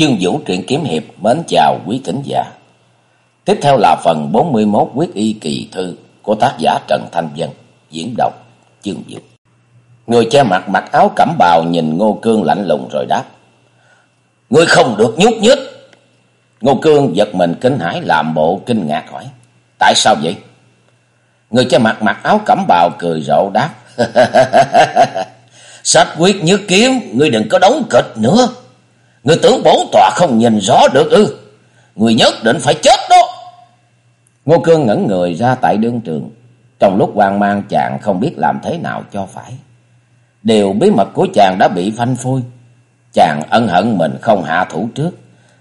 Chương Vũ truyện kiếm hiệp mến chào quý thính giả. Tiếp theo là phần 41 quyết y kỳ thư của tác giả Trần Thanh Dân, diễn đọc Chương Vũ. Người che mặt mặc áo cẩm bào nhìn Ngô Cương lạnh lùng rồi đáp. Ngươi không được nhúc nhích. Ngô Cương giật mình kinh hãi làm bộ kinh ngạc hỏi. Tại sao vậy? Người che mặt mặc áo cẩm bào cười rộ đáp. Sách quyết như kiếm, ngươi đừng có đóng kịch nữa. Người tưởng bổn tọa không nhìn rõ được ư. Người nhất định phải chết đó. Ngô Cương ngẩn người ra tại đương trường. Trong lúc hoang mang chàng không biết làm thế nào cho phải. Điều bí mật của chàng đã bị phanh phôi. Chàng ân hận mình không hạ thủ trước.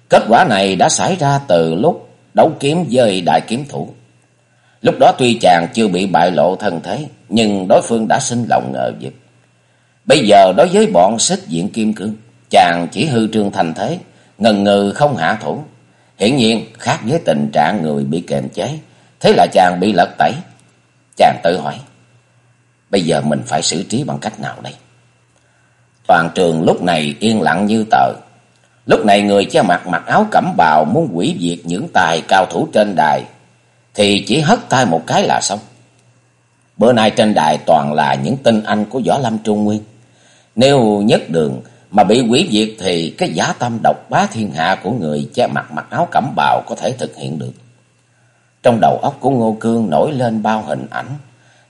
Kết quả này đã xảy ra từ lúc đấu kiếm với đại kiếm thủ. Lúc đó tuy chàng chưa bị bại lộ thân thế, nhưng đối phương đã sinh lòng ngờ vực. Bây giờ đối với bọn xích diện kim cương, chàng chỉ hư trương thành thế, ngần ngừ không hạ thủ. Hiển nhiên khác với tình trạng người bị kềm chế, thế là chàng bị lật tẩy. Chàng tự hỏi, bây giờ mình phải xử trí bằng cách nào đây? Toàn trường lúc này yên lặng như tờ. Lúc này người che mặt mặc áo cẩm bào muốn quỷ diệt những tài cao thủ trên đài, thì chỉ hất tay một cái là xong. Bữa nay trên đài toàn là những tinh anh của Võ Lâm Trung Nguyên. Nếu nhất đường mà bị quỷ diệt thì cái giả tâm độc bá thiên hạ của người che mặt mặc áo cẩm bào có thể thực hiện được. Trong đầu óc của Ngô Cương nổi lên bao hình ảnh,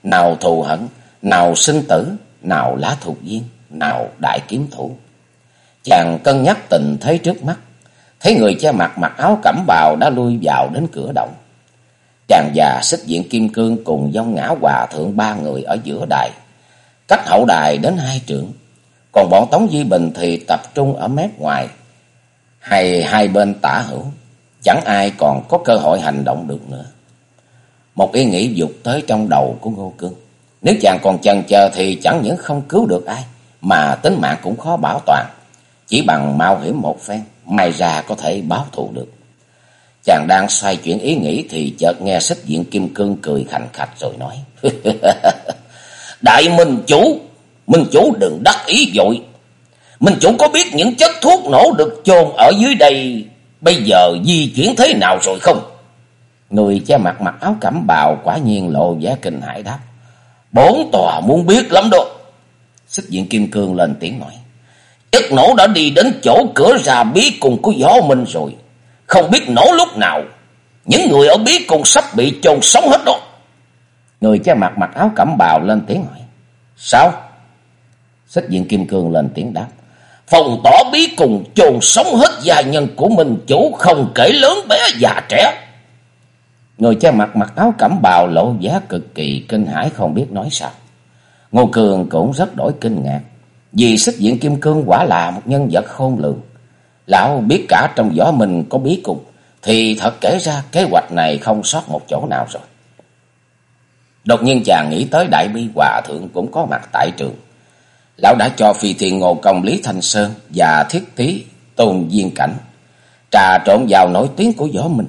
nào thù hận, nào sinh tử, nào lá thuộc viên, nào đại kiếm thủ. Chàng cân nhắc tình thấy trước mắt, thấy người che mặt mặc áo cẩm bào đã lui vào đến cửa động. Chàng già xích diện kim cương cùng dông ngã hòa thượng ba người ở giữa đài, cách hậu đài đến hai trượng. Còn bọn Tống Di Bình thì tập trung ở mép ngoài, hay hai bên tả hữu, chẳng ai còn có cơ hội hành động được nữa. Một ý nghĩ dục tới trong đầu của Ngô Cương. Nếu chàng còn chần chờ thì chẳng những không cứu được ai, mà tính mạng cũng khó bảo toàn. Chỉ bằng mau hiểm một phen, may ra có thể báo thù được. Chàng đang xoay chuyển ý nghĩ thì chợt nghe xích diện kim cương cười khành khạch rồi nói. Đại Minh Chủ, Minh Chủ đừng đắc ý dội. Minh Chủ có biết những chất thuốc nổ được chôn ở dưới đây bây giờ di chuyển thế nào rồi không? Người che mặt mặc áo cẩm bào quả nhiên lộ vẻ kinh hãi đáp. Bốn tòa muốn biết lắm đó. Xích diện kim cương lên tiếng nói. Chất nổ đã đi đến chỗ cửa ra bí cùng của gió minh rồi. Không biết nổ lúc nào. Những người ở bí cùng sắp bị chôn sống hết đó. Người che mặt mặc áo cẩm bào lên tiếng hỏi. Sao? Xích diện kim cương lên tiếng đáp. Phòng tỏ bí cùng chồn sống hết gia nhân của mình, chủ không kể lớn bé già trẻ. Người che mặt mặc áo cẩm bào lộ giá cực kỳ kinh hãi, không biết nói sao. Ngô Cường cũng rất đổi kinh ngạc. Vì xích diện kim cương quả là một nhân vật khôn lường. Lão biết cả trong gió mình có bí cùng. Thì thật kể ra kế hoạch này không sót một chỗ nào rồi. Đột nhiên chàng nghĩ tới Đại Bi Hòa Thượng cũng có mặt tại trường. Lão đã cho phi thiền ngộ công Lý Thanh Sơn và thiết tí tôn viên cảnh. Trà trộn vào nổi tiếng của gió mình.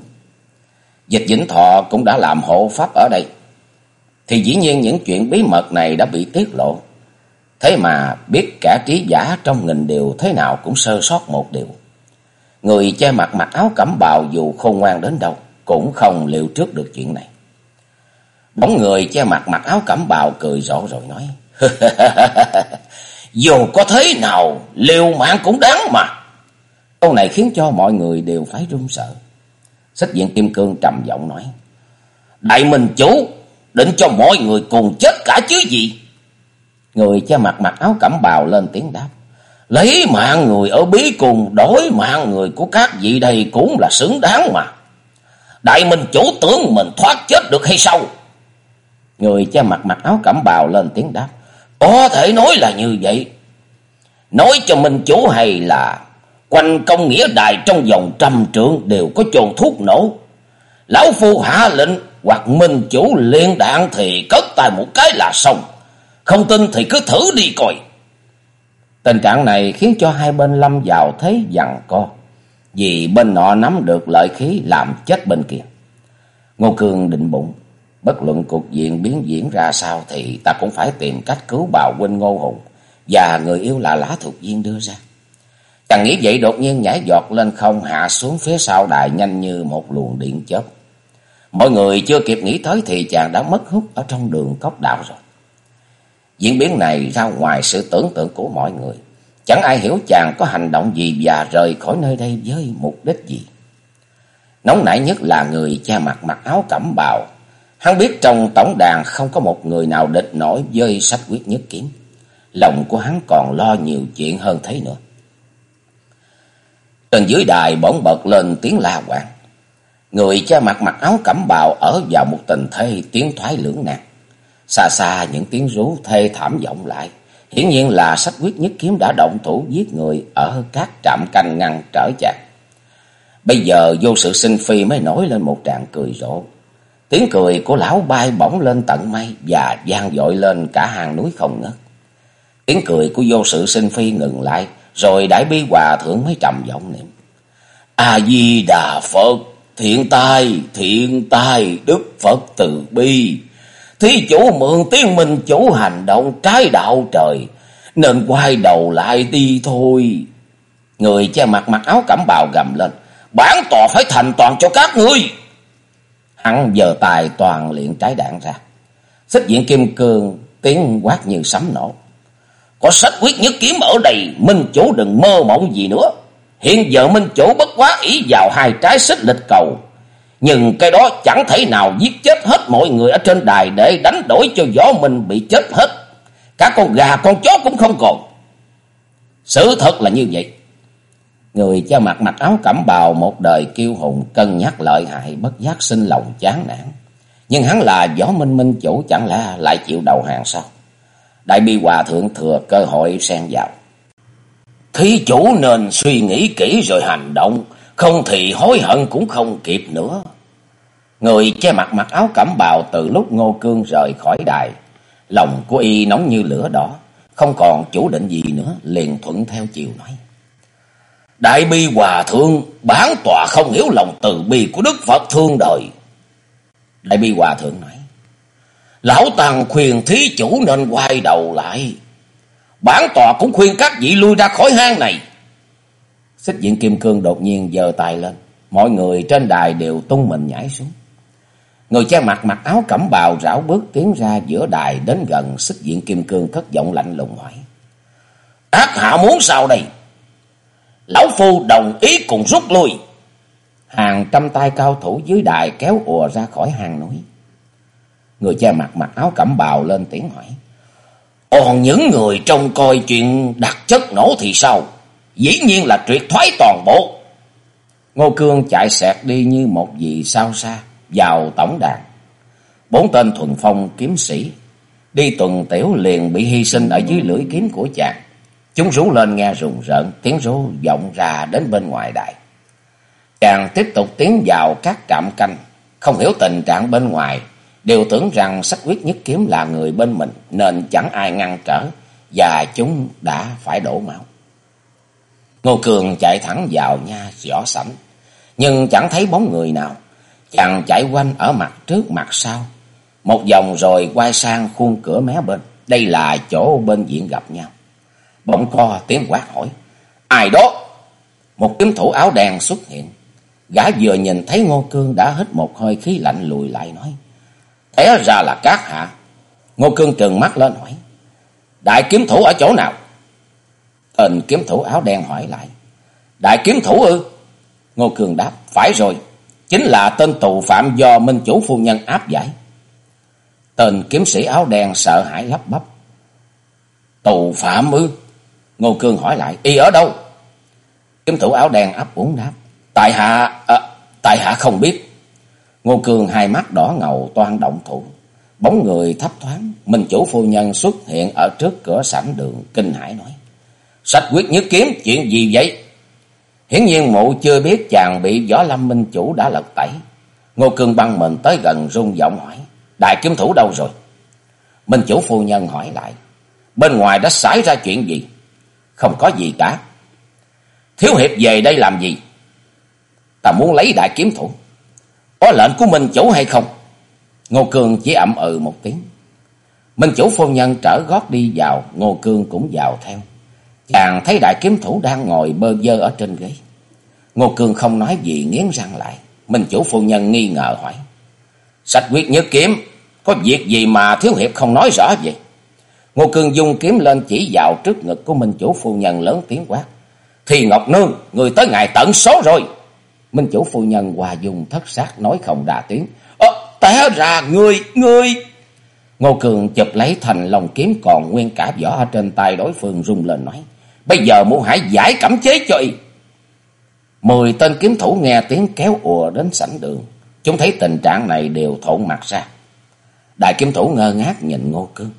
Dịch Vĩnh Thọ cũng đã làm hộ pháp ở đây. Thì dĩ nhiên những chuyện bí mật này đã bị tiết lộ. Thế mà biết cả trí giả trong nghìn điều thế nào cũng sơ sót một điều. Người che mặt mặc áo cẩm bào dù khôn ngoan đến đâu cũng không liệu trước được chuyện này. Bóng người che mặt mặc áo cẩm bào cười rộ rồi nói. Dù có thế nào, liều mạng cũng đáng mà. Câu này khiến cho mọi người đều phải run sợ. Xích diện kim cương trầm giọng nói. Đại minh chủ, định cho mọi người cùng chết cả chứ gì. Người che mặt mặc áo cẩm bào lên tiếng đáp. Lấy mạng người ở bí cùng đổi mạng người của các vị đây cũng là xứng đáng mà. Đại minh chủ tưởng mình thoát chết được hay sao? Người che mặt mặc áo cẩm bào lên tiếng đáp. Có thể nói là như vậy. Nói cho minh chủ hay là quanh công nghĩa đài trong vòng trăm trượng đều có chồn thuốc nổ. Lão phu hạ lệnh hoặc minh chủ liên đạn thì cất tay một cái là xong. Không tin thì cứ thử đi coi. Tình trạng này khiến cho hai bên lâm vào thấy dằn co. Vì bên nọ nắm được lợi khí làm chết bên kia. Ngô Cương định bụng. Bất luận cục diện biến diễn ra sao thì ta cũng phải tìm cách cứu bào huynh Ngô Hùng và người yêu là Lã Thục Viên đưa ra. Chàng nghĩ vậy đột nhiên nhảy giọt lên không hạ xuống phía sau đài nhanh như một luồng điện chớp. Mọi người chưa kịp nghĩ tới thì chàng đã mất hút ở trong đường cốc đạo rồi. Diễn biến này ra ngoài sự tưởng tượng của mọi người. Chẳng ai hiểu chàng có hành động gì và rời khỏi nơi đây với mục đích gì. Nóng nảy nhất là người cha mặt mặc áo cẩm bào. Hắn biết trong tổng đàn không có một người nào địch nổi với sách quyết nhất kiếm. Lòng của hắn còn lo nhiều chuyện hơn thế nữa. Trên dưới đài bỗng bật lên tiếng la quảng. Người cha mặt mặc áo cẩm bào ở vào một tình thế tiếng thoái lưỡng nan. Xa xa những tiếng rú thê thảm vọng lại. Hiển nhiên là sách quyết nhất kiếm đã động thủ giết người ở các trạm canh ngăn trở chặt. Bây giờ vô sự sinh phi mới nổi lên một tràng cười rộ. Tiếng cười của lão bay bổng lên tận mây và vang dội lên cả hàng núi không ngớt. Tiếng cười của vô sự sinh phi ngừng lại, rồi đại bi hòa thượng mới trầm giọng niệm. A-di-đà Phật, thiện tai, thiện tai, Đức Phật từ bi. Thí chủ mượn tiếng minh chủ hành động trái đạo trời, nên quay đầu lại đi thôi. Người che mặt mặc áo cẩm bào gầm lên, bản tòa phải thành toàn cho các ngươi. Hắn giờ tài toàn luyện trái đạn ra. Xích diện kim cương tiếng quát như sấm nổ. Có sách quyết nhất kiếm ở đây, Minh Chủ đừng mơ mộng gì nữa. Hiện giờ Minh Chủ bất quá ý vào hai trái xích lịch cầu. Nhưng cái đó chẳng thể nào giết chết hết mọi người ở trên đài để đánh đổi cho gió mình bị chết hết. Cả con gà con chó cũng không còn. Sự thật là như vậy. Người che mặt mặc áo cẩm bào một đời kiêu hùng cân nhắc lợi hại bất giác sinh lòng chán nản. Nhưng hắn là gió minh minh chủ chẳng lẽ lại chịu đầu hàng sao? Đại bi hòa thượng thừa cơ hội xen vào. Thí chủ nên suy nghĩ kỹ rồi hành động, không thì hối hận cũng không kịp nữa. Người che mặt mặc áo cẩm bào từ lúc Ngô Cương rời khỏi đài, lòng của y nóng như lửa đỏ, không còn chủ định gì nữa, liền thuận theo chiều nói. Đại bi hòa thượng, bản tòa không hiểu lòng từ bi của Đức Phật thương đời. Đại bi hòa thượng nói, Lão tăng khuyên thí chủ nên quay đầu lại. Bản tòa cũng khuyên các vị lui ra khỏi hang này. Xích diện kim cương đột nhiên giơ tay lên. Mọi người trên đài đều tung mình nhảy xuống. Người che mặt mặc áo cẩm bào rảo bước tiến ra giữa đài đến gần xích diện kim cương cất giọng lạnh lùng hỏi. Ác hạ muốn sao đây? Lão Phu đồng ý cùng rút lui. Hàng trăm tay cao thủ dưới đài kéo ùa ra khỏi hàng núi. Người che mặt mặc áo cẩm bào lên tiếng hỏi. Còn những người trông coi chuyện đặt chất nổ thì sao? Dĩ nhiên là triệt thoái toàn bộ. Ngô Cương chạy xẹt đi như một vị sao xa vào tổng đàn. Bốn tên thuần phong kiếm sĩ, đi tuần tiểu liền bị hy sinh ở dưới lưỡi kiếm của chàng. Chúng rú lên nghe rùng rợn, tiếng rú vọng ra đến bên ngoài đại. Chàng tiếp tục tiến vào các trạm canh, không hiểu tình trạng bên ngoài, đều tưởng rằng sách quyết nhất kiếm là người bên mình nên chẳng ai ngăn trở và chúng đã phải đổ máu. Ngô Cường chạy thẳng vào nha võ sảnh, nhưng chẳng thấy bóng người nào. Chàng chạy quanh ở mặt trước mặt sau, một vòng rồi quay sang khuôn cửa mé bên. Đây là chỗ bên diện gặp nhau. Bỗng co tiếng quát hỏi, ai đó? Một kiếm thủ áo đen xuất hiện. Gã vừa nhìn thấy Ngô Cương đã hít một hơi khí lạnh lùi lại nói, Té ra là các hạ. Ngô Cương trừng mắt lên hỏi. Đại kiếm thủ ở chỗ nào? Tên kiếm thủ áo đen hỏi lại. Đại kiếm thủ ư? Ngô Cương đáp. Phải rồi. Chính là tên tù phạm do Minh Chủ Phu Nhân áp giải. Tên kiếm sĩ áo đen sợ hãi lắp bắp. Tù phạm ư? Ngô Cương hỏi lại. Y ở đâu? Kiếm thủ áo đen ấp úng đáp. Tại hạ... À, tại hạ không biết. Ngô Cường hai mắt đỏ ngầu toan động thủ. Bóng người thấp thoáng, Minh chủ phu nhân xuất hiện ở trước cửa sảnh đường, kinh hãi nói. Sách quyết nhất kiếm, chuyện gì vậy? Hiển nhiên mụ chưa biết chàng bị võ lâm minh chủ đã lật tẩy. Ngô Cường băng mình tới gần rung giọng hỏi. Đại kiếm thủ đâu rồi? Minh chủ phu nhân hỏi lại. Bên ngoài đã xảy ra chuyện gì? Không có gì cả. Thiếu hiệp về đây làm gì? Ta muốn lấy đại kiếm thủ. Có lệnh của Minh Chủ hay không? Ngô Cương chỉ ậm ừ một tiếng. Minh Chủ phu nhân trở gót đi vào, Ngô Cương cũng vào theo. Chàng thấy đại kiếm thủ đang ngồi bơ vơ ở trên ghế. Ngô Cương không nói gì nghiến răng lại. Minh chủ phu nhân nghi ngờ hỏi. Sách quyết nhớ kiếm, có việc gì mà thiếu hiệp không nói rõ vậy? Ngô Cương dung kiếm lên chỉ vào trước ngực của Minh chủ phu nhân lớn tiếng quát. Thì Ngọc Nương, người tới ngày tận số rồi. Minh chủ phu nhân hòa dùng thất sát nói không đà tiếng. Ơ, té ra, người, người... Ngô Cường chụp lấy thành lòng kiếm còn nguyên cả vỏ ở trên tay đối phương rung lên nói. Bây giờ mụ hãy giải cẩm chế cho y. Mười tên kiếm thủ nghe tiếng kéo ùa đến sảnh đường. Chúng thấy tình trạng này đều thộn mặt ra. Đại kiếm thủ ngơ ngác nhìn Ngô Cương.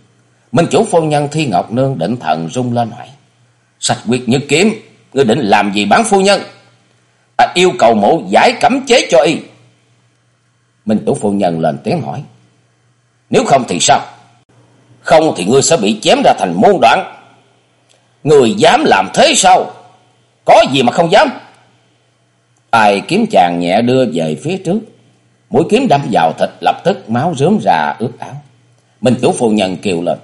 Minh chủ phu nhân Thi Ngọc Nương định thần rung lên hỏi. Sạch quyết như kiếm, ngươi định làm gì bán phu nhân? Ta yêu cầu mộ giải cấm chế cho y. Minh chủ phu nhân lên tiếng hỏi. Nếu không thì sao? Không thì ngươi sẽ bị chém ra thành muôn đoạn. Người dám làm thế sao? Có gì mà không dám? Ai kiếm chàng nhẹ đưa về phía trước. Mũi kiếm đâm vào thịt lập tức máu rớm ra ướt áo. Minh chủ phu nhân kêu lên.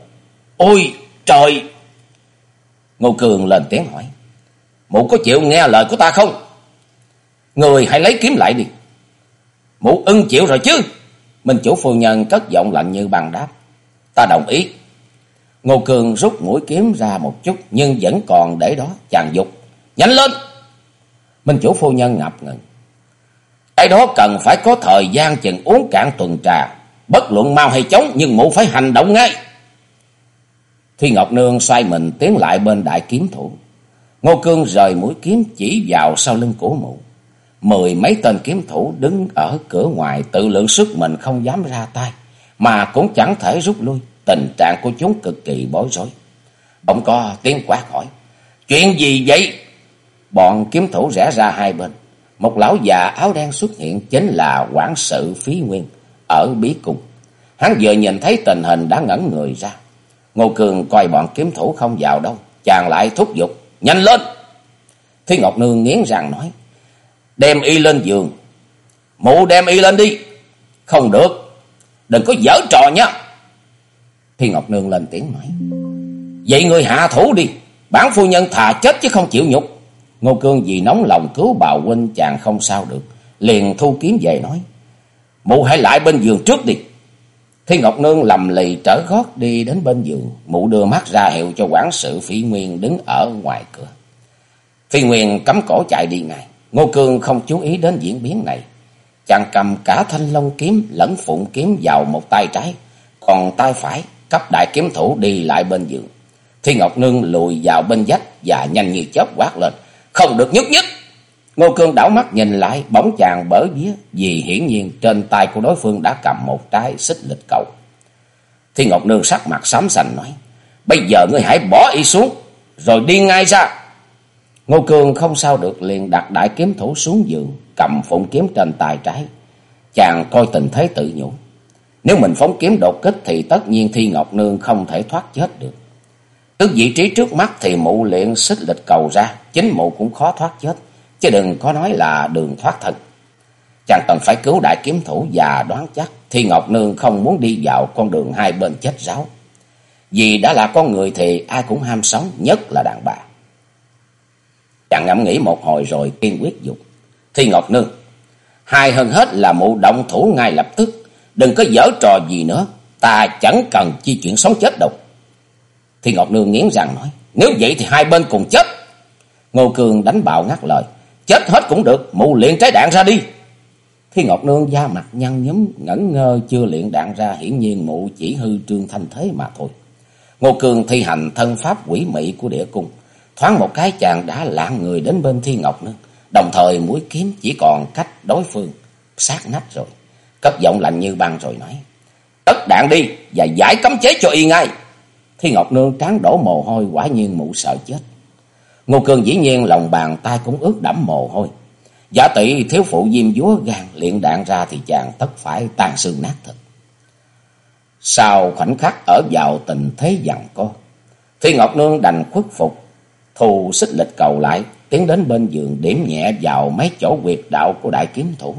Ôi trời! Ngô Cường lên tiếng hỏi. Mụ có chịu nghe lời của ta không? Người hãy lấy kiếm lại đi. Mụ ưng chịu rồi chứ. Minh chủ phu nhân cất giọng lạnh như bằng đáp. Ta đồng ý. Ngô Cường rút mũi kiếm ra một chút, nhưng vẫn còn để đó chàng dục. Nhanh lên! Minh chủ phu nhân ngập ngừng. Cái đó cần phải có thời gian chừng uống cạn tuần trà. Bất luận mau hay chống nhưng mụ phải hành động ngay. Thi Ngọc Nương xoay mình tiến lại bên đại kiếm thủ. Ngô Cương rời mũi kiếm chỉ vào sau lưng cổ mụ. Mười mấy tên kiếm thủ đứng ở cửa ngoài tự lượng sức mình không dám ra tay. Mà cũng chẳng thể rút lui. Tình trạng của chúng cực kỳ bối rối. Bỗng có tiếng quát hỏi. Chuyện gì vậy? Bọn kiếm thủ rẽ ra hai bên. Một lão già áo đen xuất hiện chính là quản sự phí nguyên ở bí cung. Hắn vừa nhìn thấy tình hình đã ngẩn người ra. Ngô Cường coi bọn kiếm thủ không vào đâu. Chàng lại thúc giục. Nhanh lên! Thúy Ngọc Nương nghiến răng nói. Đem y lên giường. Mụ đem y lên đi. Không được. Đừng có dở trò nhá. Thúy Ngọc Nương lên tiếng nói. Vậy người hạ thủ đi. Bản phu nhân thà chết chứ không chịu nhục. Ngô Cương vì nóng lòng cứu bào huynh chàng không sao được. Liền thu kiếm về nói. Mụ hãy lại bên giường trước đi. Thi Ngọc Nương lầm lì trở gót đi đến bên giường. Mụ đưa mắt ra hiệu cho quản sự Phi Nguyên đứng ở ngoài cửa. Phi Nguyên cắm cổ chạy đi ngay. Ngô Cương không chú ý đến diễn biến này. Chàng cầm cả thanh long kiếm lẫn phụng kiếm vào một tay trái. Còn tay phải cấp đại kiếm thủ đi lại bên giường. Thi Ngọc Nương lùi vào bên vách và nhanh như chớp quát lên. Không được nhúc nhích. Ngô Cương đảo mắt nhìn lại, bóng chàng bở vía, vì hiển nhiên trên tay của đối phương đã cầm một trái xích lịch cầu. Thiên Ngọc Nương sắc mặt xám xanh nói, bây giờ ngươi hãy bỏ y xuống, rồi đi ngay ra. Ngô Cương không sao được liền đặt đại kiếm thủ xuống giường, cầm phụng kiếm trên tay trái. Chàng coi tình thế tự nhủ. Nếu mình phóng kiếm đột kích thì tất nhiên Thi Ngọc Nương không thể thoát chết được. Tức vị trí trước mắt thì mụ luyện xích lịch cầu ra, chính mụ cũng khó thoát chết, chứ đừng có nói là đường thoát thân. Chàng cần phải cứu đại kiếm thủ và đoán chắc Thi Ngọc Nương không muốn đi vào con đường hai bên chết ráo. Vì đã là con người thì ai cũng ham sống, nhất là đàn bà. Chàng ngẫm nghĩ một hồi rồi kiên quyết dục. Thi Ngọc Nương, hai hơn hết là mụ động thủ ngay lập tức, đừng có dở trò gì nữa, ta chẳng cần chi chuyện sống chết đâu. Thi Ngọc Nương nghiến răng nói, nếu vậy thì hai bên cùng chết. Ngô Cường đánh bạo ngắt lời, chết hết cũng được, mụ liền trái đạn ra đi. Thi Ngọc Nương da mặt nhăn nhúm ngẩn ngơ chưa luyện đạn ra hiển nhiên mụ chỉ hư trương thanh thế mà thôi. Ngô Cường thi hành thân pháp quỷ mị của địa cung. Thoáng một cái chàng đã lạng người đến bên Thi Ngọc Nương. Đồng thời mũi kiếm chỉ còn cách đối phương. Sát nách rồi. Cất giọng lạnh như băng rồi nói. Tất đạn đi và giải cấm chế cho y ngay. Thi Ngọc Nương tráng đổ mồ hôi quả nhiên mụ sợ chết. Ngô Cương dĩ nhiên lòng bàn tay cũng ướt đẫm mồ hôi. Giả tỷ thiếu phụ diêm dúa gan luyện đạn ra thì chàng tất phải tan xương nát thịt. Sau khoảnh khắc ở vào tình thế dằn co, Thi Ngọc Nương đành khuất phục, thù xích lịch cầu lại, tiến đến bên giường điểm nhẹ vào mấy chỗ quyệt đạo của đại kiếm thủ.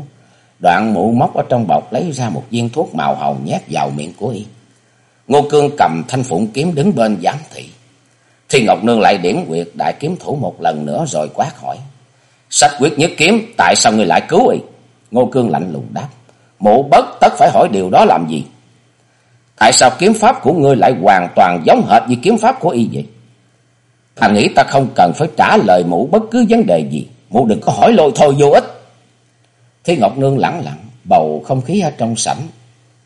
Đoạn mụ móc ở trong bọc lấy ra một viên thuốc màu hồng nhét vào miệng của y. Ngô Cương cầm thanh phụng kiếm đứng bên giám thị. Thiên Ngọc Nương lại điểm quyệt đại kiếm thủ một lần nữa rồi quát hỏi. Sách quyết nhất kiếm, tại sao ngươi lại cứu y? Ngô Cương lạnh lùng đáp. Mụ bất tất phải hỏi điều đó làm gì? Tại sao kiếm pháp của ngươi lại hoàn toàn giống hệt như kiếm pháp của y vậy? Ta nghĩ ta không cần phải trả lời mụ bất cứ vấn đề gì. Mụ đừng có hỏi lôi thôi vô ích. thi Ngọc Nương lặng lặng, bầu không khí ở trong sảnh,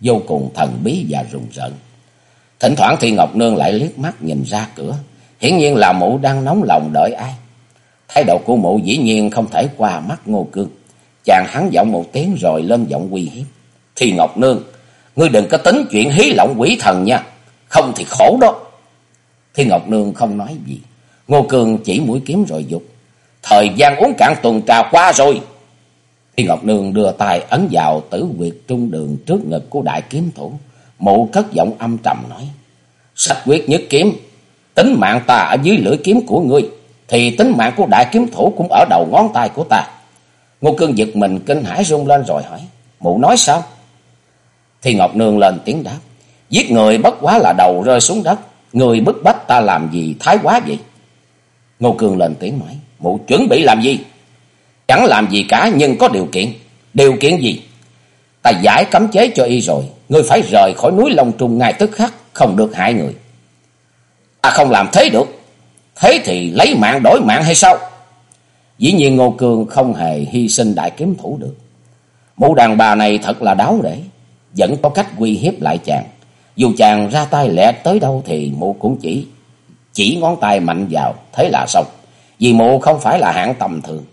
vô cùng thần bí và rùng rợn. Thỉnh thoảng thi Ngọc Nương lại liếc mắt nhìn ra cửa, hiển nhiên là mụ đang nóng lòng đợi ai. Thái độ của mụ dĩ nhiên không thể qua mắt Ngô Cương. Chàng hắn giọng một tiếng rồi lên giọng uy hiếp. Thì Ngọc Nương, ngươi đừng có tính chuyện hí lộng quỷ thần nha, không thì khổ đó. Thì Ngọc Nương không nói gì. Ngô Cương chỉ mũi kiếm rồi dục. Thời gian uống cạn tuần trà qua rồi. Thì Ngọc Nương đưa tay ấn vào tử quyệt trung đường trước ngực của đại kiếm thủ. Mụ cất giọng âm trầm nói. Sách quyết nhất kiếm, tính mạng ta ở dưới lưỡi kiếm của ngươi thì tính mạng của đại kiếm thủ cũng ở đầu ngón tay của ta. Ngô Cương giật mình kinh hãi rung lên rồi hỏi, mụ nói sao? Thì Ngọc Nương lên tiếng đáp, giết người bất quá là đầu rơi xuống đất, người bức bách ta làm gì thái quá vậy? Ngô Cương lên tiếng nói, mụ chuẩn bị làm gì? Chẳng làm gì cả nhưng có điều kiện. Điều kiện gì? Ta giải cấm chế cho y rồi, ngươi phải rời khỏi núi Long Trung ngay tức khắc, không được hại người. Ta không làm thế được. Thế thì lấy mạng đổi mạng hay sao? Dĩ nhiên Ngô Cương không hề hy sinh đại kiếm thủ được. Mụ đàn bà này thật là đáo để. Vẫn có cách uy hiếp lại chàng. Dù chàng ra tay lẹ tới đâu thì mụ cũng chỉ chỉ ngón tay mạnh vào. Thế là xong. Vì mụ không phải là hạng tầm thường.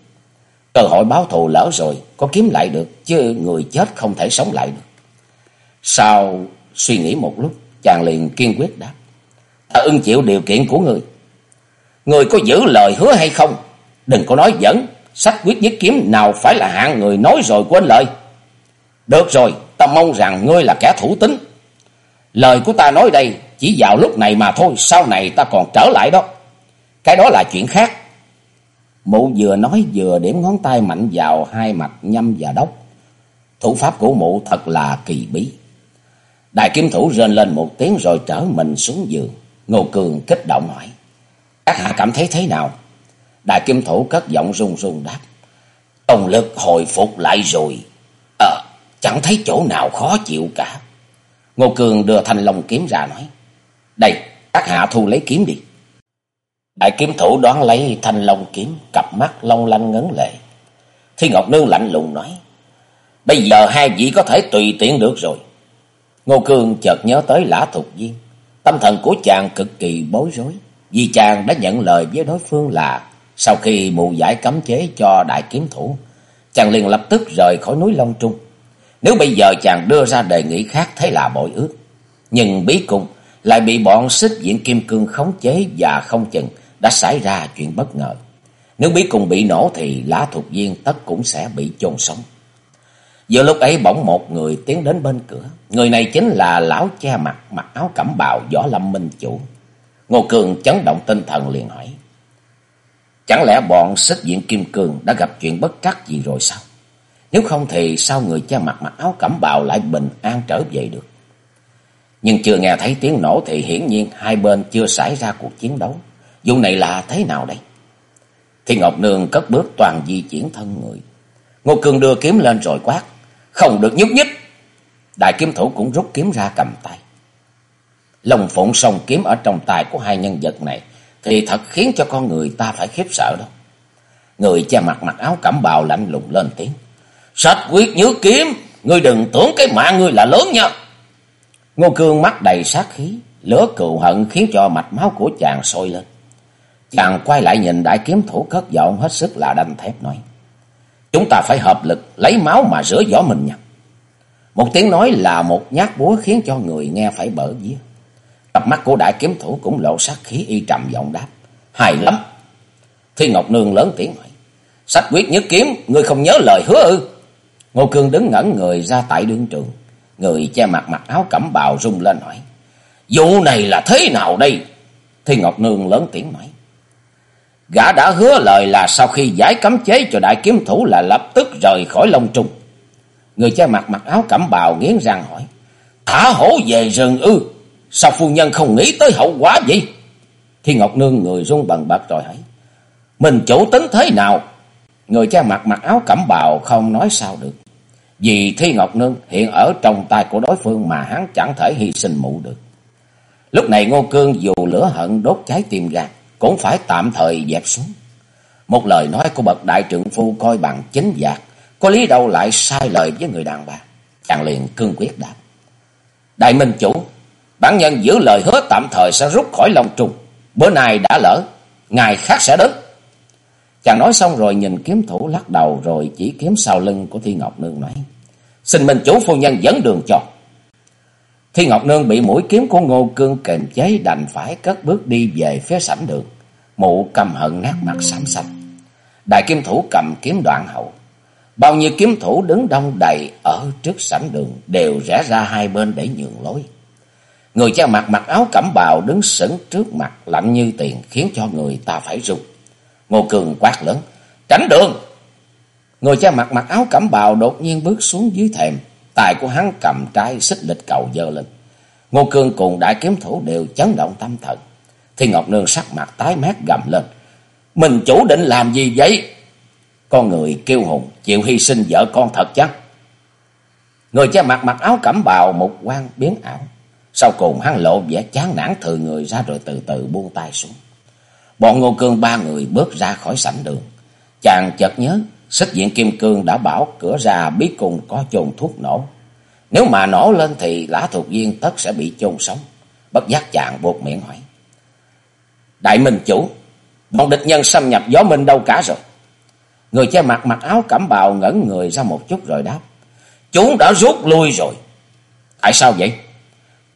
Cơ hội báo thù lỡ rồi. Có kiếm lại được. Chứ người chết không thể sống lại được. Sau suy nghĩ một lúc. Chàng liền kiên quyết đáp. Ta ưng chịu điều kiện của người. Người có giữ lời hứa hay không? Đừng có nói giỡn, Sách quyết nhất kiếm nào phải là hạng người nói rồi quên lời. Được rồi, ta mong rằng ngươi là kẻ thủ tính. Lời của ta nói đây chỉ vào lúc này mà thôi, sau này ta còn trở lại đó. Cái đó là chuyện khác. Mụ vừa nói vừa điểm ngón tay mạnh vào hai mặt nhâm và đốc. Thủ pháp của mụ thật là kỳ bí. Đại kiếm thủ rên lên một tiếng rồi trở mình xuống giường. Ngô Cường kích động hỏi. Các hạ cảm thấy thế nào? Đại kim thủ cất giọng run run đáp. Công lực hồi phục lại rồi. Ờ, chẳng thấy chỗ nào khó chịu cả. Ngô Cường đưa thanh long kiếm ra nói. Đây, các hạ thu lấy kiếm đi. Đại kiếm thủ đoán lấy thanh long kiếm, cặp mắt long lanh ngấn lệ. Thi Ngọc Nương lạnh lùng nói. Bây giờ hai vị có thể tùy tiện được rồi. Ngô Cường chợt nhớ tới lã thục viên. Tâm thần của chàng cực kỳ bối rối. Vì chàng đã nhận lời với đối phương là sau khi mụ giải cấm chế cho đại kiếm thủ, chàng liền lập tức rời khỏi núi Long Trung. Nếu bây giờ chàng đưa ra đề nghị khác thế là bội ước. Nhưng bí cùng lại bị bọn xích diện kim cương khống chế và không chừng đã xảy ra chuyện bất ngờ. Nếu bí cùng bị nổ thì lá thuộc viên tất cũng sẽ bị chôn sống. Giữa lúc ấy bỗng một người tiến đến bên cửa. Người này chính là lão cha mặt mặc áo cẩm bào võ lâm minh chủ. Ngô Cường chấn động tinh thần liền hỏi. Chẳng lẽ bọn xích diện Kim Cương đã gặp chuyện bất trắc gì rồi sao? Nếu không thì sao người cha mặt mặc áo cẩm bào lại bình an trở về được? Nhưng chưa nghe thấy tiếng nổ thì hiển nhiên hai bên chưa xảy ra cuộc chiến đấu. Vụ này là thế nào đây? Thì Ngọc Nương cất bước toàn di chuyển thân người. Ngô Cường đưa kiếm lên rồi quát. Không được nhúc nhích. Đại kiếm thủ cũng rút kiếm ra cầm tay. Lòng phụng song kiếm ở trong tay của hai nhân vật này thì thật khiến cho con người ta phải khiếp sợ đó. Người che mặt mặc áo cẩm bào lạnh lùng lên tiếng. Sách quyết nhớ kiếm, ngươi đừng tưởng cái mạng ngươi là lớn nha. Ngô Cương mắt đầy sát khí, lửa cừu hận khiến cho mạch máu của chàng sôi lên. Chàng quay lại nhìn đại kiếm thủ cất giọng hết sức là đanh thép nói. Chúng ta phải hợp lực lấy máu mà rửa vỏ mình nha. Một tiếng nói là một nhát búa khiến cho người nghe phải bở vía. Cặp mắt của đại kiếm thủ cũng lộ sát khí y trầm giọng đáp. Hài lắm. Thi Ngọc Nương lớn tiếng hỏi. Sách quyết nhất kiếm, ngươi không nhớ lời hứa ư? Ngô Cương đứng ngẩn người ra tại đương trường. Người che mặt mặc áo cẩm bào rung lên hỏi. Vụ này là thế nào đây? Thi Ngọc Nương lớn tiếng nói. Gã đã hứa lời là sau khi giải cấm chế cho đại kiếm thủ là lập tức rời khỏi Long Trung. Người che mặt mặc áo cẩm bào nghiến răng hỏi. Thả hổ về rừng ư? Sao phu nhân không nghĩ tới hậu quả vậy? Thi Ngọc Nương người run bần bật rồi hỏi. Mình chủ tính thế nào? Người cha mặt mặc áo cẩm bào không nói sao được. Vì Thi Ngọc Nương hiện ở trong tay của đối phương mà hắn chẳng thể hy sinh mụ được. Lúc này Ngô Cương dù lửa hận đốt cháy tim gan, cũng phải tạm thời dẹp xuống. Một lời nói của bậc đại trượng phu coi bằng chính giác, có lý đâu lại sai lời với người đàn bà. Chàng liền cương quyết đáp. Đại Minh Chủ, bản nhân giữ lời hứa tạm thời sẽ rút khỏi Long trùng Bữa nay đã lỡ, ngày khác sẽ đến. Chàng nói xong rồi nhìn kiếm thủ lắc đầu rồi chỉ kiếm sau lưng của Thi Ngọc Nương nói. Xin Minh Chủ phu nhân dẫn đường cho. Thi Ngọc Nương bị mũi kiếm của Ngô Cương kềm chế đành phải cất bước đi về phía sảnh đường. Mụ cầm hận nát mặt xám xanh. Đại kiếm thủ cầm kiếm đoạn hậu. Bao nhiêu kiếm thủ đứng đông đầy ở trước sảnh đường đều rẽ ra hai bên để nhường lối. Người cha mặt mặc áo cẩm bào đứng sững trước mặt lạnh như tiền khiến cho người ta phải run. Ngô Cường quát lớn, tránh đường! Người cha mặt mặc áo cẩm bào đột nhiên bước xuống dưới thềm, tay của hắn cầm trái xích lịch cầu dơ lên. Ngô Cương cùng đại kiếm thủ đều chấn động tâm thần. thiên Ngọc Nương sắc mặt tái mét gầm lên. Mình chủ định làm gì vậy? Con người kêu hùng, chịu hy sinh vợ con thật chắc. Người cha mặt mặc áo cẩm bào một quan biến ảo. Sau cùng hắn lộ vẻ chán nản thừa người ra rồi từ từ buông tay xuống. Bọn Ngô Cương ba người bước ra khỏi sảnh đường. Chàng chợt nhớ, xích diện Kim Cương đã bảo cửa ra bí cùng có chôn thuốc nổ. Nếu mà nổ lên thì lã thuộc viên tất sẽ bị chôn sống. Bất giác chàng buộc miệng hỏi. Đại Minh Chủ, bọn địch nhân xâm nhập gió minh đâu cả rồi? Người che mặt mặc áo cẩm bào ngẩn người ra một chút rồi đáp. Chúng đã rút lui rồi. Tại sao vậy?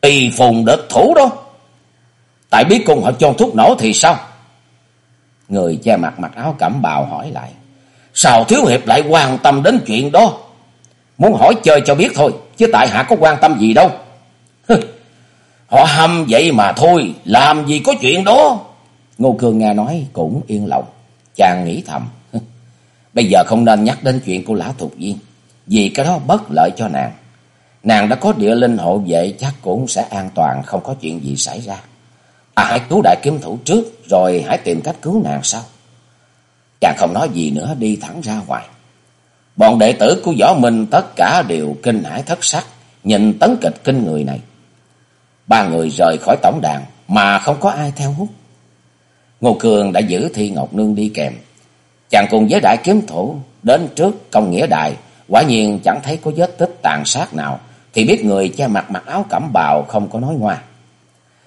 Tùy phùng địch thủ đó. Tại bí cùng họ chôn thuốc nổ thì sao? Người che mặt mặc áo cẩm bào hỏi lại. Sao Thiếu Hiệp lại quan tâm đến chuyện đó? Muốn hỏi chơi cho biết thôi, chứ tại hạ có quan tâm gì đâu. Họ hâm vậy mà thôi, làm gì có chuyện đó. Ngô Cương nghe nói cũng yên lòng. Chàng nghĩ thầm. Bây giờ không nên nhắc đến chuyện của lão Thục Viên. Vì cái đó bất lợi cho nàng. Nàng đã có địa linh hộ vệ chắc cũng sẽ an toàn không có chuyện gì xảy ra. À hãy cứu đại kiếm thủ trước rồi hãy tìm cách cứu nàng sau. Chàng không nói gì nữa đi thẳng ra ngoài. Bọn đệ tử của Võ Minh tất cả đều kinh hãi thất sắc nhìn tấn kịch kinh người này. Ba người rời khỏi tổng đàn mà không có ai theo hút. Ngô Cường đã giữ Thi Ngọc Nương đi kèm. Chàng cùng với đại kiếm thủ đến trước công nghĩa đài, quả nhiên chẳng thấy có vết tích tàn sát nào, thì biết người cha mặt mặc áo cẩm bào không có nói ngoa.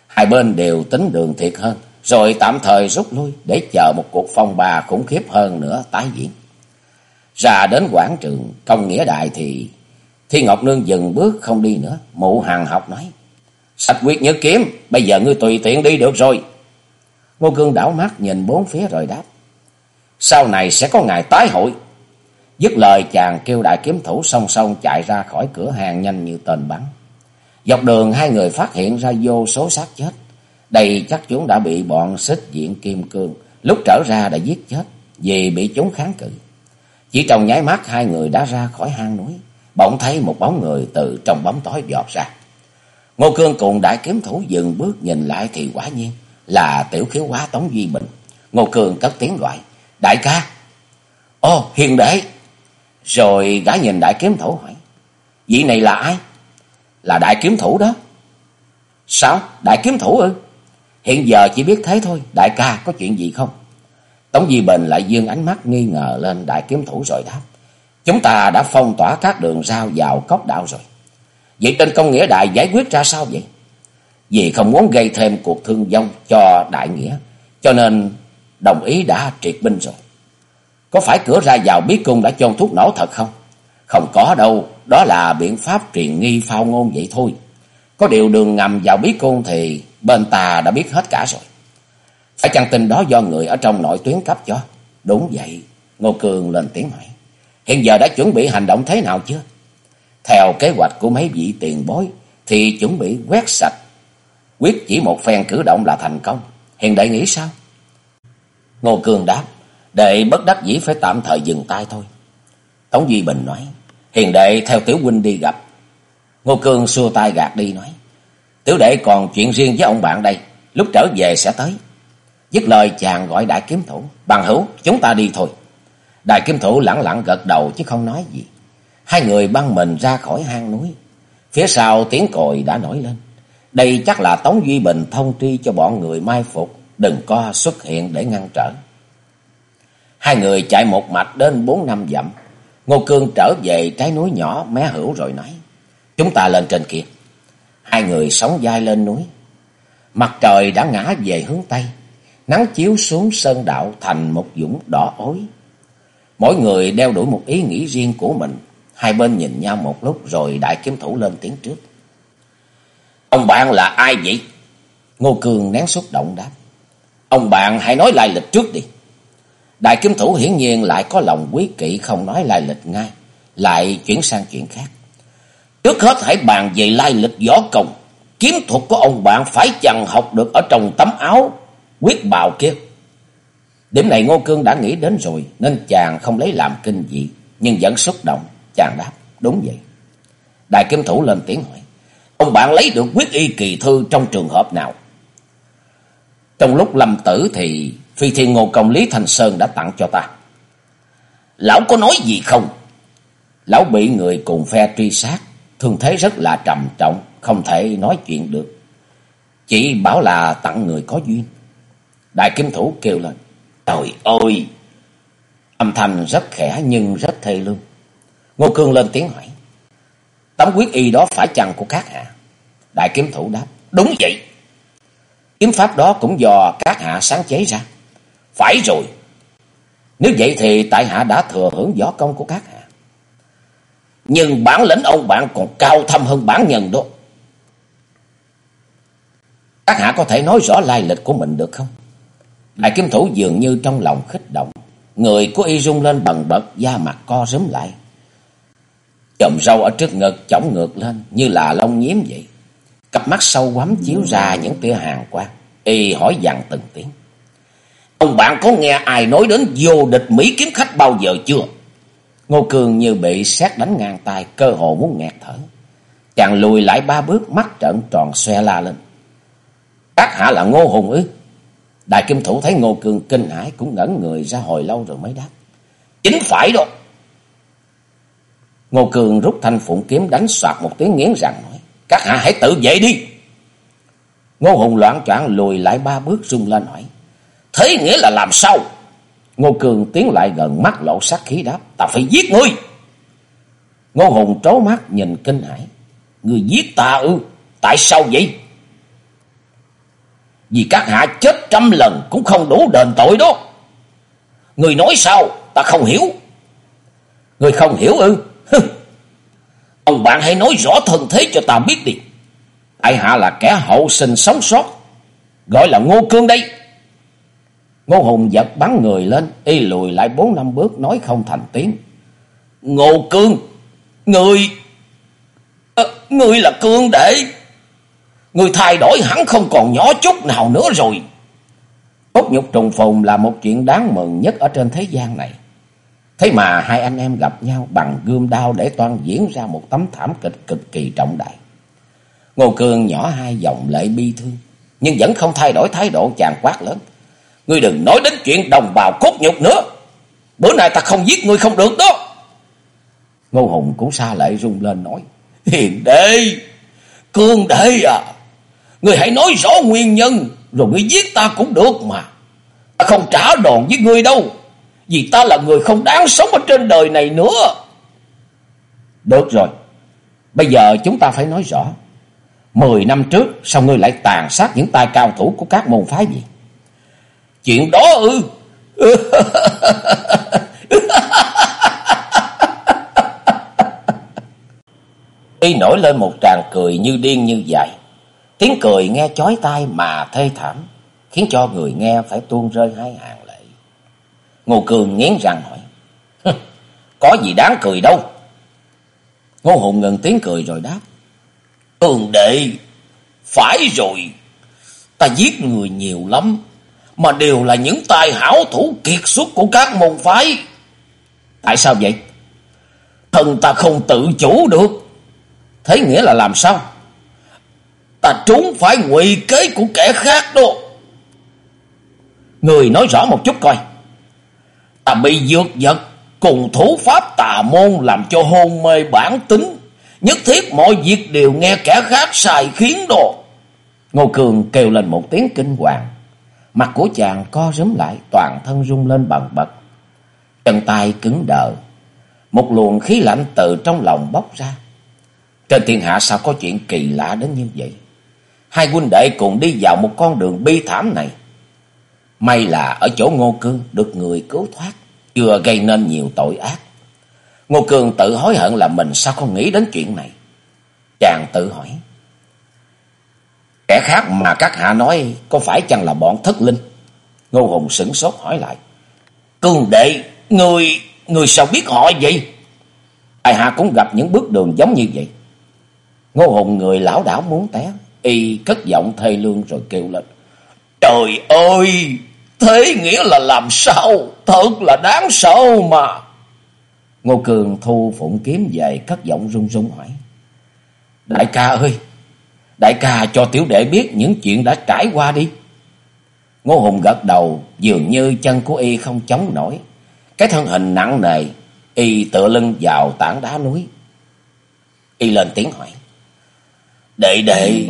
Hai bên đều tính đường thiệt hơn, rồi tạm thời rút lui để chờ một cuộc phong ba khủng khiếp hơn nữa tái diễn. Ra đến quảng trường công nghĩa đại thì Thi Ngọc Nương dừng bước không đi nữa, mụ hàng học nói. Sạch quyết nhớ kiếm, bây giờ ngươi tùy tiện đi được rồi. Ngô Cương đảo mắt nhìn bốn phía rồi đáp. Sau này sẽ có ngày tái hội. Dứt lời chàng kêu đại kiếm thủ song song chạy ra khỏi cửa hàng nhanh như tên bắn. Dọc đường hai người phát hiện ra vô số xác chết. Đây chắc chúng đã bị bọn xích diện kim cương lúc trở ra đã giết chết, vì bị chúng kháng cự. Chỉ trong nháy mắt, hai người đã ra khỏi hang núi. Bỗng thấy một bóng người từ trong bóng tối vọt ra. Ngô Cương cùng đại kiếm thủ dừng bước nhìn lại thì quả nhiên là tiểu khiếu quá Tống Duy Bình. Ngô Cương cất tiếng gọi. Đại ca. Ô, hiền đệ. Rồi gã nhìn đại kiếm thủ hỏi. Vị này là ai? Là đại kiếm thủ đó. Sao? Đại kiếm thủ ư? Hiện giờ chỉ biết thế thôi. Đại ca có chuyện gì không? Tống Di Bình lại dương ánh mắt nghi ngờ lên đại kiếm thủ rồi đáp. Chúng ta đã phong tỏa các đường giao vào cốc đạo rồi. Vậy trên công nghĩa đại giải quyết ra sao vậy? Vì không muốn gây thêm cuộc thương vong cho đại nghĩa. Cho nên đồng ý đã triệt binh rồi. Có phải cửa ra vào bí cung đã chôn thuốc nổ thật không? Không có đâu, đó là biện pháp truyền nghi phao ngôn vậy thôi. Có điều đường ngầm vào bí cung thì bên ta đã biết hết cả rồi. Phải chăng tin đó do người ở trong nội tuyến cấp cho? Đúng vậy, Ngô Cường lên tiếng hỏi. Hiện giờ đã chuẩn bị hành động thế nào chưa? Theo kế hoạch của mấy vị tiền bối thì chuẩn bị quét sạch. Quyết chỉ một phen cử động là thành công. Hiện đại nghĩ sao? Ngô Cường đáp, đệ bất đắc dĩ phải tạm thời dừng tay thôi. Tống Duy Bình nói, hiền đệ theo tiểu huynh đi gặp. Ngô Cường xua tay gạt đi nói, tiểu đệ còn chuyện riêng với ông bạn đây, lúc trở về sẽ tới. Dứt lời chàng gọi đại kiếm thủ. Bằng hữu, chúng ta đi thôi. Đại kiếm thủ lặng lặng gật đầu chứ không nói gì. Hai người băng mình ra khỏi hang núi. Phía sau tiếng còi đã nổi lên. Đây chắc là Tống Duy Bình thông tri cho bọn người mai phục. Đừng có xuất hiện để ngăn trở. Hai người chạy một mạch đến bốn năm dặm. Ngô Cương trở về trái núi nhỏ mé hữu rồi nói. Chúng ta lên trên kia. Hai người sóng vai lên núi. Mặt trời đã ngã về hướng Tây. Nắng chiếu xuống sơn đạo thành một dũng đỏ ối. Mỗi người đeo đuổi một ý nghĩ riêng của mình. Hai bên nhìn nhau một lúc rồi đại kiếm thủ lên tiếng trước. Ông bạn là ai vậy? Ngô Cường nén xúc động đáp. Ông bạn hãy nói lại lịch trước đi. Đại kiếm thủ hiển nhiên lại có lòng quý kỵ không nói lai lịch ngay. Lại chuyển sang chuyện khác. Trước hết hãy bàn về lai lịch võ công. Kiếm thuật của ông bạn phải chẳng học được ở trong tấm áo quyết bào kia. Điểm này Ngô Cương đã nghĩ đến rồi nên chàng không lấy làm kinh dị. Nhưng vẫn xúc động. Chàng đáp. Đúng vậy. Đại kiếm thủ lên tiếng hỏi. Ông bạn lấy được quyết y kỳ thư trong trường hợp nào? Trong lúc lâm tử thì phi thiên ngô công Lý Thành Sơn đã tặng cho ta. Lão có nói gì không? Lão bị người cùng phe truy sát, thương thế rất là trầm trọng, không thể nói chuyện được. Chỉ bảo là tặng người có duyên. Đại kiếm thủ kêu lên, trời ơi! Âm thanh rất khẽ nhưng rất thê lương. Ngô Cương lên tiếng hỏi, tấm quyết y đó phải chăng của các hạ? Đại kiếm thủ đáp, đúng vậy. Kiếm pháp đó cũng do các hạ sáng chế ra. Phải rồi. Nếu vậy thì tại hạ đã thừa hưởng võ công của các hạ. Nhưng bản lĩnh ông bạn còn cao thâm hơn bản nhân đó. Các hạ có thể nói rõ lai lịch của mình được không? Đại kiếm thủ dường như trong lòng khích động. Người của y rung lên bần bật, da mặt co rúm lại. Chòm râu ở trước ngực chổng ngược lên như là lông nhiếm vậy. Cặp mắt sâu quắm chiếu ra những tia hàng quang. Y hỏi dặn từng tiếng. Ông bạn có nghe ai nói đến vô địch Mỹ kiếm khách bao giờ chưa? Ngô Cường như bị sát đánh ngang tay, cơ hồ muốn nghẹt thở. Chàng lùi lại ba bước, mắt trợn tròn xoe la lên. Các hạ là Ngô Hùng ư? Đại kim thủ thấy Ngô Cường kinh hãi cũng ngẩn người ra hồi lâu rồi mới đáp. Chính phải đó. Ngô Cường rút thanh phụng kiếm đánh soạt một tiếng nghiến rằng nói. Các hạ hãy tự vệ đi. Ngô Hùng loạn choạng lùi lại ba bước rung lên hỏi. Thế nghĩa là làm sao? Ngô Cường tiến lại gần mắt lộ sát khí đáp. Ta phải giết ngươi. Ngô Hùng trố mắt nhìn kinh hãi. Ngươi giết ta ư? Tại sao vậy? Vì các hạ chết trăm lần cũng không đủ đền tội đó. Người nói sao? Ta không hiểu. Người không hiểu ư? Ông bạn hãy nói rõ thân thế cho ta biết đi. Tại hạ là kẻ hậu sinh sống sót. Gọi là Ngô Cương đây. Ngô Hùng giật bắn người lên. Y lùi lại bốn năm bước nói không thành tiếng. Ngô Cương. Người. À, ờ, người là Cương đệ. Người thay đổi hẳn không còn nhỏ chút nào nữa rồi. tốt nhục trùng phùng là một chuyện đáng mừng nhất ở trên thế gian này. Thế mà hai anh em gặp nhau bằng gươm đao để toan diễn ra một tấm thảm kịch cực kỳ trọng đại. Ngô Cương nhỏ hai dòng lệ bi thương, nhưng vẫn không thay đổi thái độ chàng quát lớn. Ngươi đừng nói đến chuyện đồng bào cốt nhục nữa. Bữa nay ta không giết ngươi không được đó. Ngô Hùng cũng xa lại rung lên nói. Hiền đế, cương đế à. Ngươi hãy nói rõ nguyên nhân, rồi ngươi giết ta cũng được mà. Ta không trả đòn với ngươi đâu. Vì ta là người không đáng sống ở trên đời này nữa. Được rồi. Bây giờ chúng ta phải nói rõ. Mười năm trước sao ngươi lại tàn sát những tay cao thủ của các môn phái gì? Chuyện đó ư? Y nổi lên một tràng cười như điên như dại. Tiếng cười nghe chói tai mà thê thảm, khiến cho người nghe phải tuôn rơi hai hàng lệ. Ngô Cường nghiến răng hỏi, có gì đáng cười đâu. Ngô Hùng ngừng tiếng cười rồi đáp, Cường đệ, phải rồi, ta giết người nhiều lắm, mà đều là những tài hảo thủ kiệt xuất của các môn phái. Tại sao vậy? Thần ta không tự chủ được. Thế nghĩa là làm sao? Ta trúng phải ngụy kế của kẻ khác đó. Người nói rõ một chút coi. Ta bị dược vật cùng thủ pháp tà môn làm cho hôn mê bản tính. Nhất thiết mọi việc đều nghe kẻ khác sai khiến đồ. Ngô Cường kêu lên một tiếng kinh hoàng. Mặt của chàng co rúm lại, toàn thân rung lên bần bật. Chân tay cứng đờ. Một luồng khí lạnh từ trong lòng bốc ra. Trên thiên hạ sao có chuyện kỳ lạ đến như vậy? Hai huynh đệ cùng đi vào một con đường bi thảm này. May là ở chỗ Ngô Cương được người cứu thoát, chưa gây nên nhiều tội ác. Ngô Cương tự hối hận là mình sao không nghĩ đến chuyện này. Chàng tự hỏi. Kẻ khác mà các hạ nói có phải chăng là bọn thất linh? Ngô Hùng sửng sốt hỏi lại. Cương đệ, người, người sao biết họ vậy? Ai hạ cũng gặp những bước đường giống như vậy. Ngô Hùng người lão đảo muốn té, y cất giọng thê lương rồi kêu lên. Trời ơi, thế nghĩa là làm sao? Thật là đáng sợ mà. Ngô Cường thu phụng kiếm về cất giọng run run hỏi. Đại ca ơi, đại ca cho tiểu đệ biết những chuyện đã trải qua đi. Ngô Hùng gật đầu, dường như chân của y không chống nổi. Cái thân hình nặng nề, y tựa lưng vào tảng đá núi. Y lên tiếng hỏi. Đệ đệ,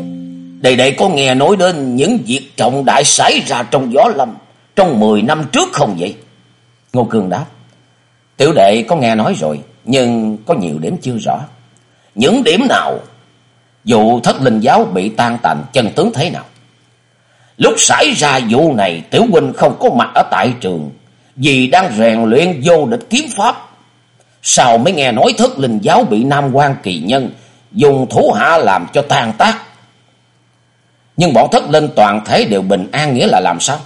đệ đệ có nghe nói đến những việc trọng đại xảy ra trong gió lâm trong mười năm trước không vậy? Ngô Cường đáp. Tiểu đệ có nghe nói rồi, nhưng có nhiều điểm chưa rõ. Những điểm nào? Vụ thất linh giáo bị tan tành chân tướng thế nào? Lúc xảy ra vụ này, Tiểu huynh không có mặt ở tại trường, vì đang rèn luyện vô địch kiếm pháp. Sao mới nghe nói thất linh giáo bị Nam quan kỳ nhân dùng thủ hạ làm cho tan tác. Nhưng bọn thất linh toàn thể đều bình an nghĩa là làm sao?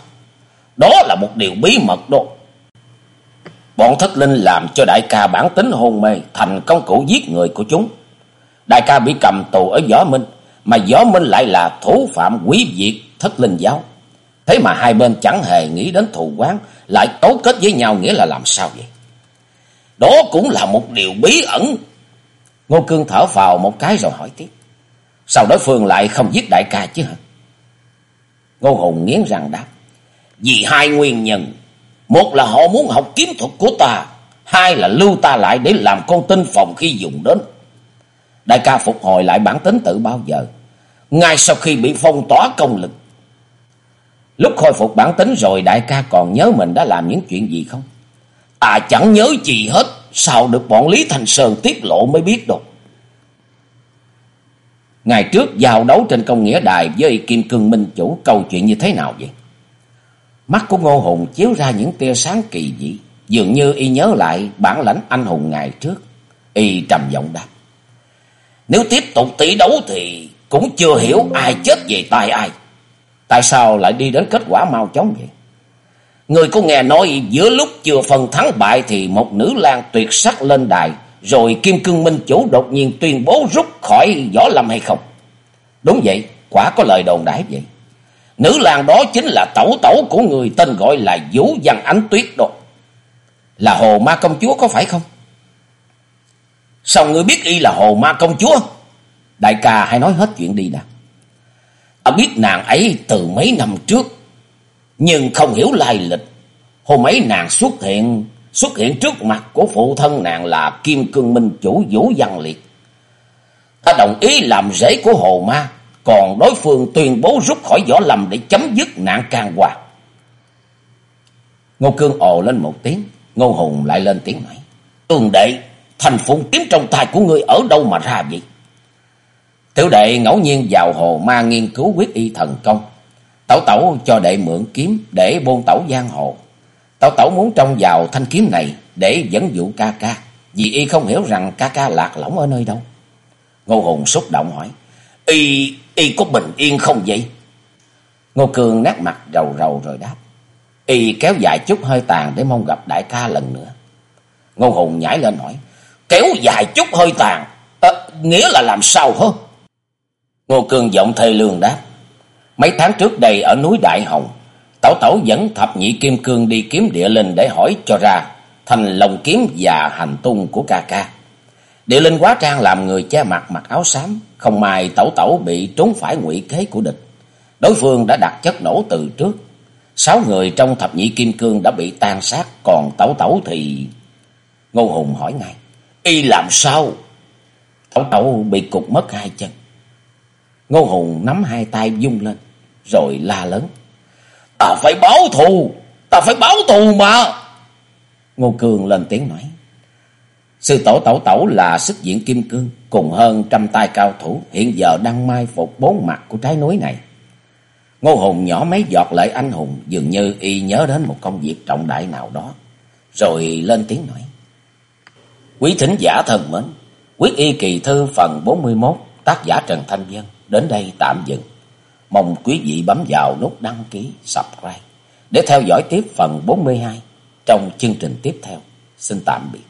Đó là một điều bí mật đó. Bọn thất linh làm cho đại ca bản tính hôn mê thành công cụ giết người của chúng. Đại ca bị cầm tù ở Võ Minh, mà Võ Minh lại là thủ phạm quý diệt thất linh giáo. Thế mà hai bên chẳng hề nghĩ đến thù quán, lại cấu kết với nhau nghĩa là làm sao vậy? Đó cũng là một điều bí ẩn Ngô Cương thở vào một cái rồi hỏi tiếp. Sao đối phương lại không giết đại ca chứ hả? Ngô Hùng nghiến răng đáp. Vì hai nguyên nhân. Một là họ muốn học kiếm thuật của ta. Hai là lưu ta lại để làm con tin phòng khi dùng đến. Đại ca phục hồi lại bản tính tự bao giờ. Ngay sau khi bị phong tỏa công lực. Lúc khôi phục bản tính rồi, đại ca còn nhớ mình đã làm những chuyện gì không? à chẳng nhớ gì hết. Sao được bọn Lý Thành Sơn tiết lộ mới biết được Ngày trước giao đấu trên công nghĩa đài với Kim Cương Minh Chủ, câu chuyện như thế nào vậy? Mắt của Ngô Hùng chiếu ra những tia sáng kỳ dị. Dường như y nhớ lại bản lãnh anh hùng ngày trước. Y trầm giọng đáp. Nếu tiếp tục tỷ đấu thì cũng chưa hiểu ai chết về tay ai. Tại sao lại đi đến kết quả mau chóng vậy? Người có nghe nói giữa lúc chưa phần thắng bại thì một nữ lang tuyệt sắc lên đài, rồi Kim Cương Minh Chủ đột nhiên tuyên bố rút khỏi võ lâm hay không? Đúng vậy, quả có lời đồn đãi vậy. Nữ lang đó chính là tẩu tẩu của người tên gọi là Vũ Văn Ánh Tuyết đó. Là Hồ Ma Công Chúa có phải không? Sao ngươi biết y là Hồ Ma Công Chúa? Đại ca hãy nói hết chuyện đi đã. Ta biết nàng ấy từ mấy năm trước nhưng không hiểu lai lịch. Hôm ấy nàng xuất hiện, xuất hiện trước mặt của phụ thân nàng là Kim Cương Minh Chủ Vũ Văn Liệt. Ta đồng ý làm rễ của Hồ Ma, còn đối phương tuyên bố rút khỏi võ lâm để chấm dứt nạn can hòa. Ngô Cương ồ lên một tiếng, Ngô Hùng lại lên tiếng nói. Tương đệ, thành phụng kiếm trong tay của ngươi ở đâu mà ra vậy? Tiểu đệ ngẫu nhiên vào hồ ma nghiên cứu quyết y thần công. Tẩu tẩu cho đệ mượn kiếm để bôn tẩu giang hồ. Tẩu tẩu muốn trông vào thanh kiếm này để dẫn dụ ca ca. Vì y không hiểu rằng ca ca lạc lõng ở nơi đâu. Ngô Hùng xúc động hỏi. Y, y có bình yên không vậy? Ngô Cương nét mặt rầu rầu rồi đáp. Y kéo dài chút hơi tàn để mong gặp đại ca lần nữa. Ngô Hùng nhảy lên hỏi. Kéo dài chút hơi tàn? À, nghĩa là làm sao hả? Ngô Cương giọng thê lương đáp. Mấy tháng trước đây ở núi Đại Hồng, Tẩu Tẩu dẫn thập nhị kim cương đi kiếm địa linh để hỏi cho ra thành lồng kiếm và hành tung của ca ca. Địa linh quá trang làm người che mặt mặc áo xám, không may Tẩu Tẩu bị trốn phải ngụy kế của địch. Đối phương đã đặt chất nổ từ trước. Sáu người trong thập nhị kim cương đã bị tan sát, còn tẩu tẩu thì... Ngô Hùng hỏi ngay, y làm sao? Tẩu tẩu bị cục mất hai chân. Ngô Hùng nắm hai tay dung lên, rồi la lớn. Ta phải báo thù, ta phải báo thù mà. Ngô Cường lên tiếng nói. Sư tổ tẩu tẩu là sức diện kim cương, cùng hơn trăm tay cao thủ, hiện giờ đang mai phục bốn mặt của trái núi này. Ngô Hùng nhỏ mấy giọt lệ anh hùng, dường như y nhớ đến một công việc trọng đại nào đó, rồi lên tiếng nói. Quý thính giả thân mến, quyết y kỳ thư phần 41, tác giả Trần Thanh Dân, đến đây tạm dừng. Mong quý vị bấm vào nút đăng ký, subscribe, để theo dõi tiếp phần 42 trong chương trình tiếp theo. Xin tạm biệt.